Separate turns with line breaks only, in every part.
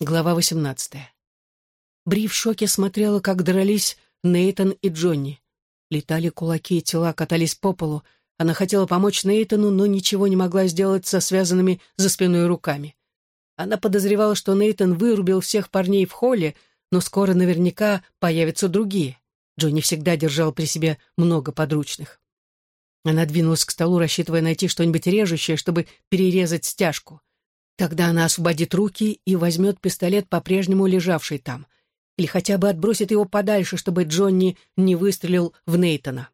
Глава 18. Бри в шоке смотрела, как дрались Нейтан и Джонни. Летали кулаки, тела катались по полу. Она хотела помочь Нейтану, но ничего не могла сделать со связанными за спиной руками. Она подозревала, что Нейтан вырубил всех парней в холле, но скоро наверняка появятся другие. Джонни всегда держал при себе много подручных. Она двинулась к столу, рассчитывая найти что-нибудь режущее, чтобы перерезать стяжку. Тогда она освободит руки и возьмет пистолет, по-прежнему лежавший там. Или хотя бы отбросит его подальше, чтобы Джонни не выстрелил в Нейтона.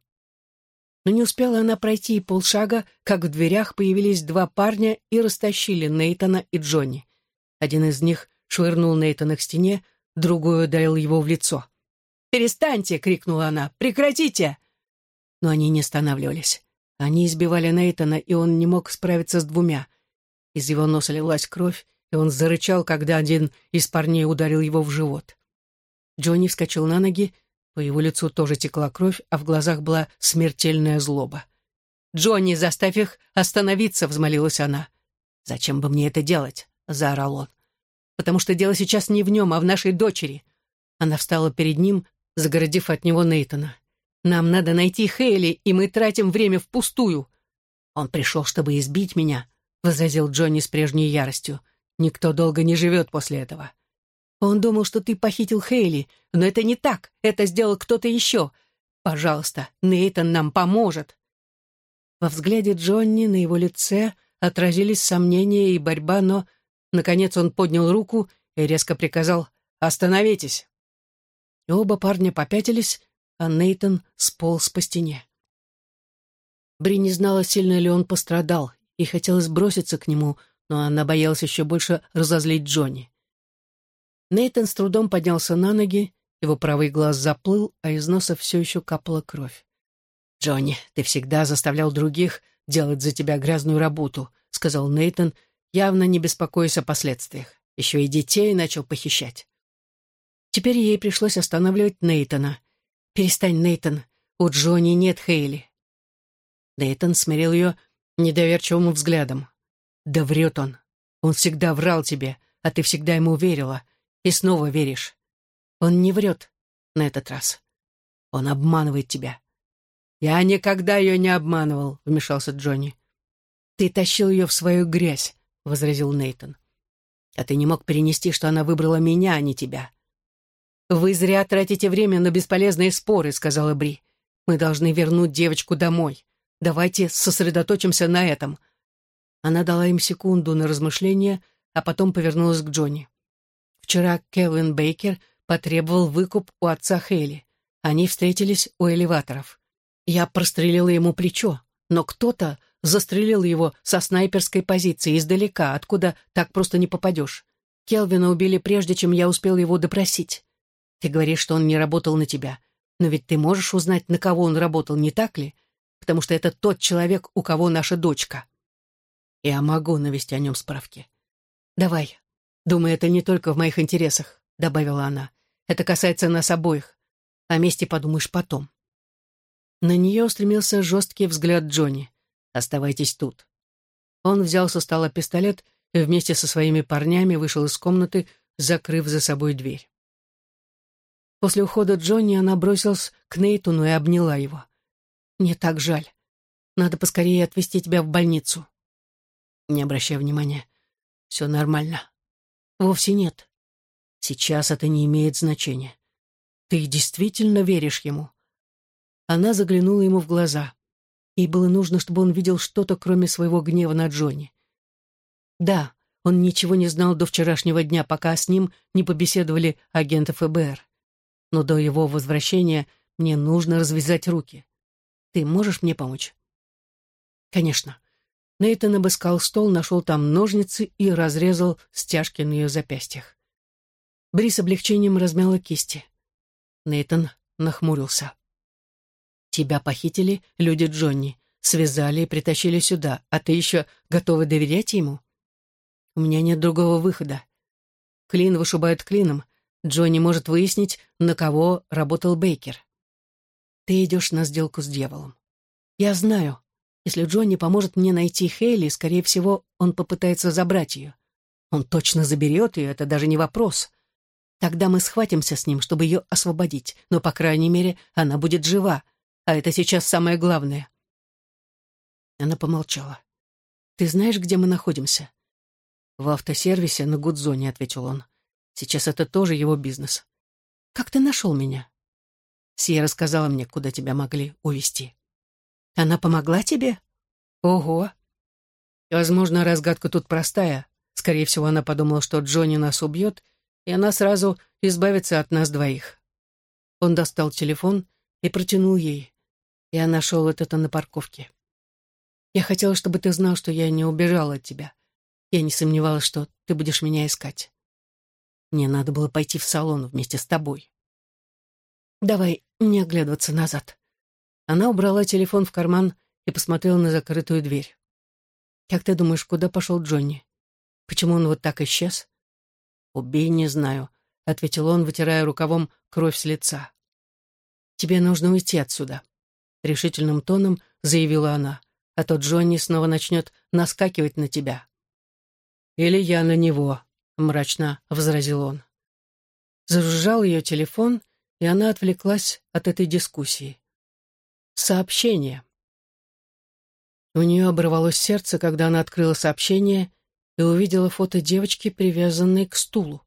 Но не успела она пройти полшага, как в дверях появились два парня и растащили Нейтона и Джонни. Один из них швырнул Нейтона к стене, другой ударил его в лицо. «Перестаньте!» — крикнула она. «Прекратите!» Но они не останавливались. Они избивали Нейтона, и он не мог справиться с двумя. Из его носа лилась кровь, и он зарычал, когда один из парней ударил его в живот. Джонни вскочил на ноги, по его лицу тоже текла кровь, а в глазах была смертельная злоба. «Джонни, заставь их остановиться!» — взмолилась она. «Зачем бы мне это делать?» — заорал он. «Потому что дело сейчас не в нем, а в нашей дочери». Она встала перед ним, загородив от него Нейтона. «Нам надо найти Хейли, и мы тратим время впустую. Он пришел, чтобы избить меня, возразил Джонни с прежней яростью. «Никто долго не живет после этого». «Он думал, что ты похитил Хейли, но это не так. Это сделал кто-то еще. Пожалуйста, Нейтан нам поможет». Во взгляде Джонни на его лице отразились сомнения и борьба, но, наконец, он поднял руку и резко приказал «Остановитесь!». И оба парня попятились, а Нейтан сполз по стене. Бри не знала, сильно ли он пострадал, и хотелось броситься к нему, но она боялась еще больше разозлить Джонни. Нейтан с трудом поднялся на ноги, его правый глаз заплыл, а из носа все еще капала кровь. «Джонни, ты всегда заставлял других делать за тебя грязную работу», — сказал Нейтан, явно не беспокоясь о последствиях. Еще и детей начал похищать. Теперь ей пришлось останавливать Нейтана. «Перестань, Нейтан, у Джонни нет Хейли». Нейтан смирил ее недоверчивым взглядом. «Да врет он. Он всегда врал тебе, а ты всегда ему верила. И снова веришь. Он не врет на этот раз. Он обманывает тебя». «Я никогда ее не обманывал», — вмешался Джонни. «Ты тащил ее в свою грязь», — возразил Нейтон. «А ты не мог перенести, что она выбрала меня, а не тебя». «Вы зря тратите время на бесполезные споры», — сказала Бри. «Мы должны вернуть девочку домой. Давайте сосредоточимся на этом». Она дала им секунду на размышление, а потом повернулась к Джонни. Вчера Кевин Бейкер потребовал выкуп у отца Хейли. Они встретились у элеваторов. Я прострелила ему плечо, но кто-то застрелил его со снайперской позиции издалека, откуда так просто не попадешь. Келвина убили прежде, чем я успел его допросить. Ты говоришь, что он не работал на тебя, но ведь ты можешь узнать, на кого он работал, не так ли? Потому что это тот человек, у кого наша дочка. Я могу навести о нем справки. Давай. Думаю, это не только в моих интересах, добавила она. Это касается нас обоих. О месте подумаешь потом. На нее устремился жесткий взгляд Джонни. «Оставайтесь тут». Он взял со стола пистолет и вместе со своими парнями вышел из комнаты, закрыв за собой дверь. После ухода Джонни она бросилась к Нейтуну и обняла его. Мне так жаль. Надо поскорее отвезти тебя в больницу. Не обращай внимания. Все нормально. Вовсе нет. Сейчас это не имеет значения. Ты действительно веришь ему? Она заглянула ему в глаза. Ей было нужно, чтобы он видел что-то, кроме своего гнева на Джонни. Да, он ничего не знал до вчерашнего дня, пока с ним не побеседовали агенты ФБР. Но до его возвращения мне нужно развязать руки. Ты можешь мне помочь?» «Конечно». Нейтан обыскал стол, нашел там ножницы и разрезал стяжки на ее запястьях. Бри с облегчением размяла кисти. Нейтан нахмурился. «Тебя похитили люди Джонни, связали и притащили сюда, а ты еще готова доверять ему?» «У меня нет другого выхода. Клин вышибает клином. Джонни может выяснить, на кого работал Бейкер. Ты идешь на сделку с дьяволом. Я знаю, если Джонни поможет мне найти Хейли, скорее всего, он попытается забрать ее. Он точно заберет ее, это даже не вопрос. Тогда мы схватимся с ним, чтобы ее освободить, но, по крайней мере, она будет жива, а это сейчас самое главное. Она помолчала. «Ты знаешь, где мы находимся?» «В автосервисе на Гудзоне», — ответил он. «Сейчас это тоже его бизнес». «Как ты нашел меня?» Сия рассказала мне, куда тебя могли увезти. «Она помогла тебе?» «Ого!» Возможно, разгадка тут простая. Скорее всего, она подумала, что Джонни нас убьет, и она сразу избавится от нас двоих. Он достал телефон и протянул ей. Я нашел это на парковке. Я хотела, чтобы ты знал, что я не убежала от тебя. Я не сомневалась, что ты будешь меня искать. Мне надо было пойти в салон вместе с тобой. Давай не оглядываться назад. Она убрала телефон в карман и посмотрела на закрытую дверь. Как ты думаешь, куда пошел Джонни? Почему он вот так исчез? Убей, не знаю, ответил он, вытирая рукавом кровь с лица. Тебе нужно уйти отсюда, решительным тоном заявила она, а то Джонни снова начнет наскакивать на тебя. Или я на него, мрачно возразил он. Зажужжал ее телефон, и она отвлеклась от этой дискуссии. Сообщение. У нее оборвалось сердце, когда она открыла сообщение и увидела фото девочки, привязанной к стулу.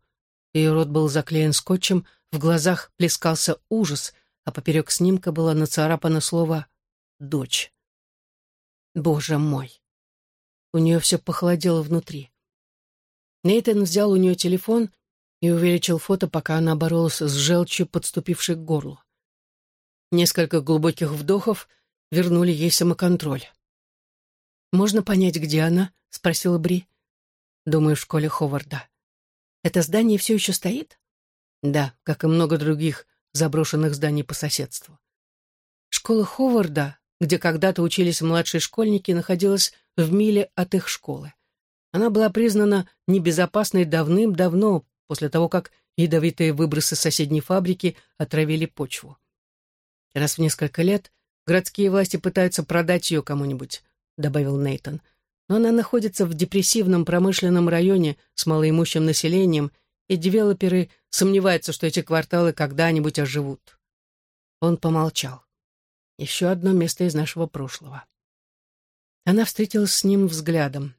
Ее рот был заклеен скотчем, в глазах плескался ужас, а поперек снимка было нацарапано слово «дочь». Боже мой! У нее все похолодело внутри. Нейтан взял у нее телефон и увеличил фото, пока она боролась с желчью, подступившей к горлу. Несколько глубоких вдохов вернули ей самоконтроль. «Можно понять, где она?» — спросила Бри. «Думаю, в школе Ховарда». «Это здание все еще стоит?» «Да, как и много других заброшенных зданий по соседству». Школа Ховарда, где когда-то учились младшие школьники, находилась в миле от их школы. Она была признана небезопасной давным-давно, после того, как ядовитые выбросы соседней фабрики отравили почву. Раз в несколько лет городские власти пытаются продать ее кому-нибудь, добавил Нейтон. Но она находится в депрессивном промышленном районе с малоимущим населением, и девелоперы сомневаются, что эти кварталы когда-нибудь оживут. Он помолчал. Еще одно место из нашего прошлого. Она встретилась с ним взглядом.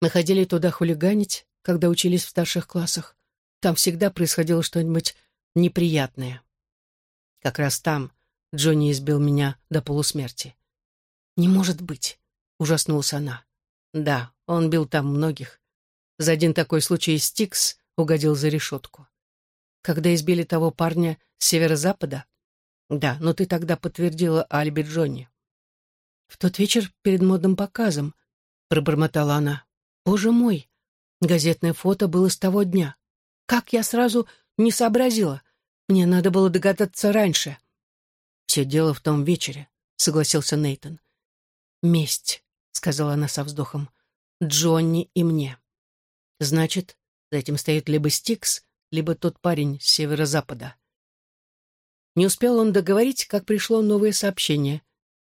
Мы ходили туда хулиганить, когда учились в старших классах. Там всегда происходило что-нибудь неприятное. Как раз там Джонни избил меня до полусмерти. «Не может быть!» — ужаснулась она. «Да, он бил там многих. За один такой случай Стикс угодил за решетку. Когда избили того парня с северо-запада? Да, но ты тогда подтвердила алиби Джонни. В тот вечер перед модным показом, пробормотала она. Боже мой, газетное фото было с того дня. Как я сразу не сообразила. Мне надо было догадаться раньше. Все дело в том вечере, согласился Нейтон. «Месть», — сказала она со вздохом, — «Джонни и мне». «Значит, за этим стоит либо Стикс, либо тот парень с северо-запада». Не успел он договорить, как пришло новое сообщение.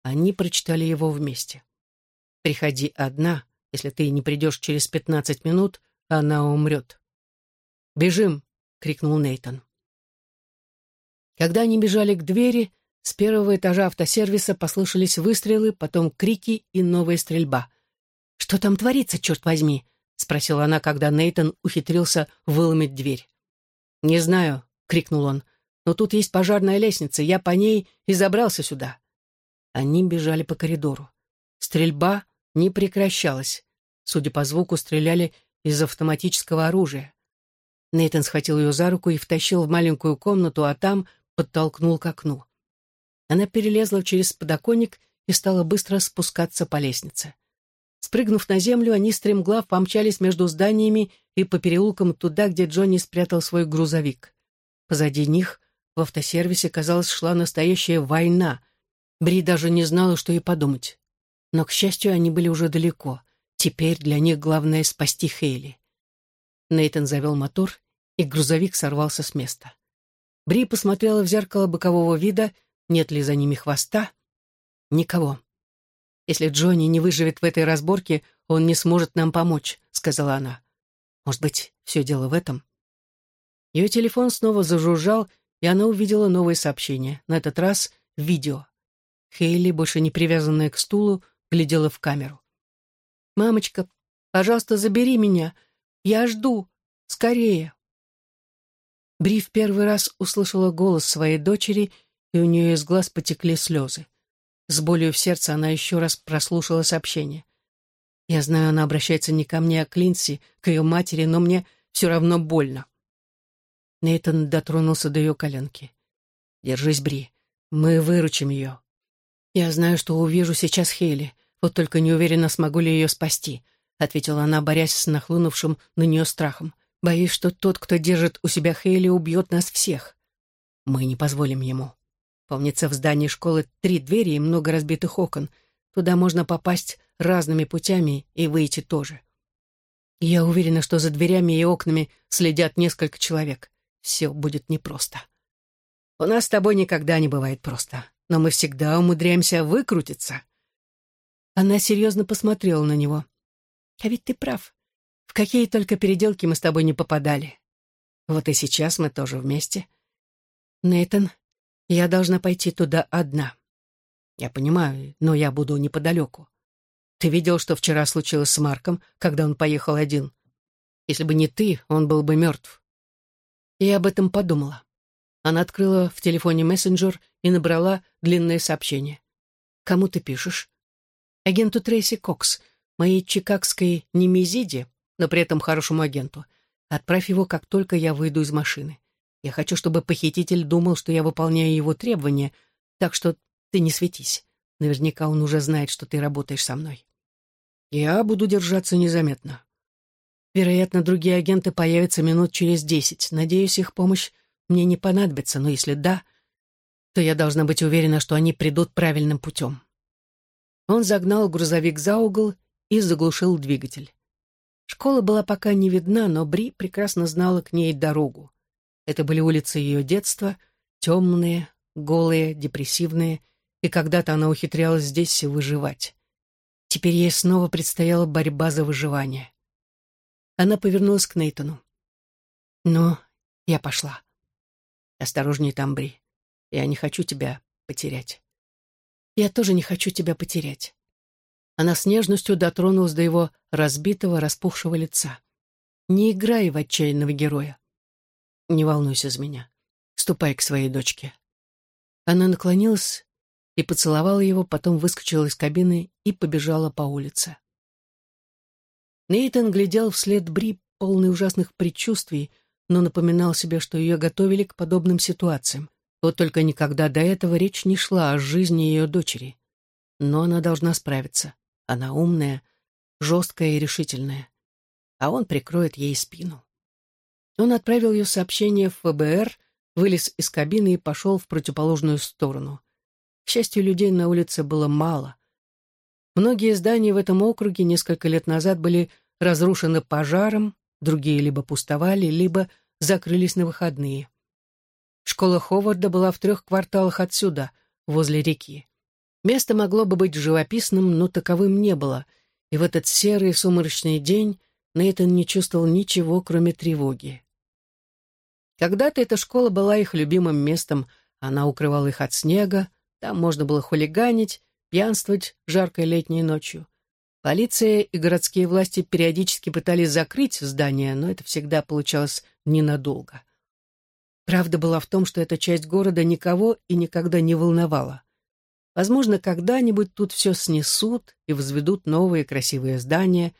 Они прочитали его вместе. «Приходи одна, если ты не придешь через пятнадцать минут, она умрет». «Бежим!» — крикнул Нейтон. Когда они бежали к двери, с первого этажа автосервиса послышались выстрелы, потом крики и новая стрельба. «Что там творится, черт возьми?» — спросила она, когда Нейтон ухитрился выломать дверь. «Не знаю», — крикнул он, — «но тут есть пожарная лестница, я по ней и забрался сюда». Они бежали по коридору. Стрельба не прекращалась. Судя по звуку, стреляли из автоматического оружия. Нейтан схватил ее за руку и втащил в маленькую комнату, а там подтолкнул к окну. Она перелезла через подоконник и стала быстро спускаться по лестнице. Спрыгнув на землю, они стремглав помчались между зданиями и по переулкам туда, где Джонни спрятал свой грузовик. Позади них в автосервисе, казалось, шла настоящая война. Бри даже не знала, что ей подумать. Но, к счастью, они были уже далеко. Теперь для них главное — спасти Хейли. Нейтан завел мотор, и грузовик сорвался с места. Бри посмотрела в зеркало бокового вида нет ли за ними хвоста? Никого. Если Джонни не выживет в этой разборке, он не сможет нам помочь, сказала она. Может быть, все дело в этом? Ее телефон снова зажужжал, и она увидела новое сообщение, на этот раз видео. Хейли, больше не привязанная к стулу, глядела в камеру. «Мамочка, пожалуйста, забери меня. Я жду. Скорее!» Бри в первый раз услышала голос своей дочери, и у нее из глаз потекли слезы. С болью в сердце она еще раз прослушала сообщение. Я знаю, она обращается не ко мне, а к Линси, к ее матери, но мне все равно больно. Нейтан дотронулся до ее коленки. «Держись, Бри. Мы выручим ее. Я знаю, что увижу сейчас Хейли, вот только не уверена, смогу ли ее спасти», ответила она, борясь с нахлынувшим на нее страхом. «Боюсь, что тот, кто держит у себя Хейли, убьет нас всех. Мы не позволим ему. Помнится, в здании школы три двери и много разбитых окон. Туда можно попасть разными путями и выйти тоже. Я уверена, что за дверями и окнами следят несколько человек. Все будет непросто. У нас с тобой никогда не бывает просто, но мы всегда умудряемся выкрутиться. Она серьезно посмотрела на него. А ведь ты прав. В какие только переделки мы с тобой не попадали. Вот и сейчас мы тоже вместе. Нейтан, я должна пойти туда одна. Я понимаю, но я буду неподалеку. Ты видел, что вчера случилось с Марком, когда он поехал один? Если бы не ты, он был бы мертв. Я об этом подумала. Она открыла в телефоне мессенджер и набрала длинное сообщение. «Кому ты пишешь?» «Агенту Трейси Кокс, моей чикагской немезиде, но при этом хорошему агенту. Отправь его, как только я выйду из машины. Я хочу, чтобы похититель думал, что я выполняю его требования, так что ты не светись. Наверняка он уже знает, что ты работаешь со мной. Я буду держаться незаметно. Вероятно, другие агенты появятся минут через десять. Надеюсь, их помощь мне не понадобится, но если да, то я должна быть уверена, что они придут правильным путем. Он загнал грузовик за угол и заглушил двигатель. Школа была пока не видна, но Бри прекрасно знала к ней дорогу. Это были улицы ее детства, темные, голые, депрессивные, и когда-то она ухитрялась здесь выживать. Теперь ей снова предстояла борьба за выживание. Она повернулась к Нейтану. «Ну, я пошла. Осторожней там, Бри. Я не хочу тебя потерять». «Я тоже не хочу тебя потерять». Она с нежностью дотронулась до его разбитого, распухшего лица. «Не играй в отчаянного героя. Не волнуйся за меня. Ступай к своей дочке». Она наклонилась и поцеловала его, потом выскочила из кабины и побежала по улице. Нейтан глядел вслед Бри, полный ужасных предчувствий, но напоминал себе, что ее готовили к подобным ситуациям. Вот только никогда до этого речь не шла о жизни ее дочери. Но она должна справиться. Она умная, жесткая и решительная. А он прикроет ей спину. Он отправил ее сообщение в ФБР, вылез из кабины и пошел в противоположную сторону. К счастью, людей на улице было мало. Многие здания в этом округе несколько лет назад были разрушены пожаром, другие либо пустовали, либо закрылись на выходные. Школа Ховарда была в трех кварталах отсюда, возле реки. Место могло бы быть живописным, но таковым не было, и в этот серый сумрачный день Нейтан не чувствовал ничего, кроме тревоги. Когда-то эта школа была их любимым местом, она укрывала их от снега, там можно было хулиганить, пьянствовать жаркой летней ночью. Полиция и городские власти периодически пытались закрыть здание, но это всегда получалось ненадолго. Правда была в том, что эта часть города никого и никогда не волновала. Возможно, когда-нибудь тут все снесут и возведут новые красивые здания,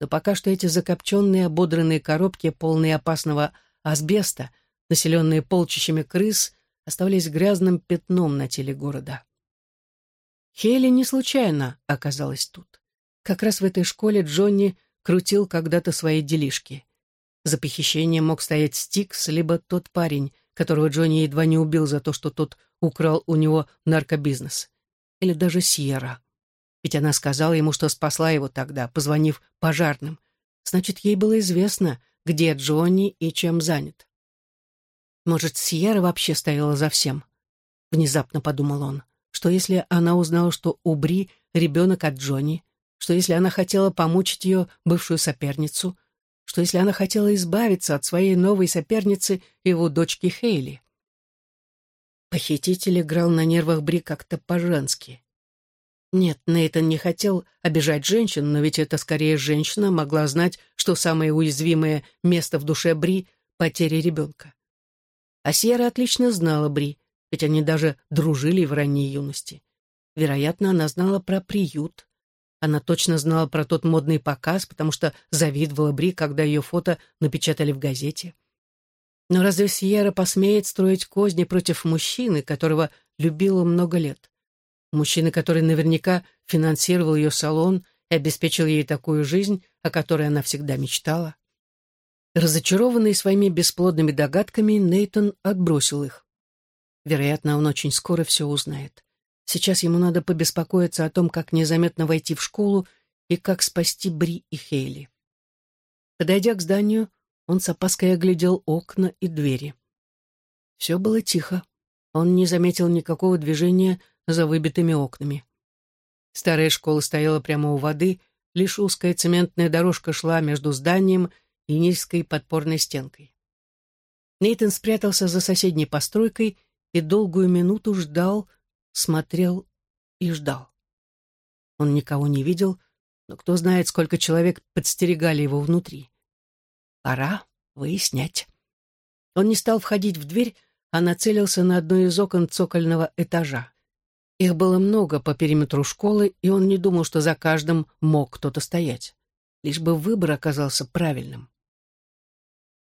но пока что эти закопченные ободранные коробки, полные опасного асбеста, населенные полчищами крыс, оставались грязным пятном на теле города. Хейли не случайно оказалась тут. Как раз в этой школе Джонни крутил когда-то свои делишки. За похищением мог стоять Стикс, либо тот парень, которого Джонни едва не убил за то, что тот украл у него наркобизнес. Или даже Сьерра. Ведь она сказала ему, что спасла его тогда, позвонив пожарным. Значит, ей было известно, где Джонни и чем занят. Может, Сьерра вообще стояла за всем? Внезапно подумал он. Что если она узнала, что у Бри ребенок от Джонни? Что если она хотела помучить ее бывшую соперницу? Что если она хотела избавиться от своей новой соперницы, его дочки Хейли. Похититель играл на нервах Бри как-то по-женски. Нет, Нейтан не хотел обижать женщин, но ведь это скорее женщина могла знать, что самое уязвимое место в душе Бри — потеря ребенка. А Сьерра отлично знала Бри, ведь они даже дружили в ранней юности. Вероятно, она знала про приют. Она точно знала про тот модный показ, потому что завидовала Бри, когда ее фото напечатали в газете. Но разве Сьерра посмеет строить козни против мужчины, которого любила много лет? Мужчины, который наверняка финансировал ее салон и обеспечил ей такую жизнь, о которой она всегда мечтала? Разочарованный своими бесплодными догадками, Нейтон отбросил их. Вероятно, он очень скоро все узнает. Сейчас ему надо побеспокоиться о том, как незаметно войти в школу и как спасти Бри и Хейли. Подойдя к зданию, он с опаской оглядел окна и двери. Все было тихо. Он не заметил никакого движения за выбитыми окнами. Старая школа стояла прямо у воды, лишь узкая цементная дорожка шла между зданием и низкой подпорной стенкой. Нейтан спрятался за соседней постройкой и долгую минуту ждал, смотрел и ждал. Он никого не видел, но кто знает, сколько человек подстерегали его внутри. Пора выяснять. Он не стал входить в дверь, а нацелился на одно из окон цокольного этажа. Их было много по периметру школы, и он не думал, что за каждым мог кто-то стоять. Лишь бы выбор оказался правильным.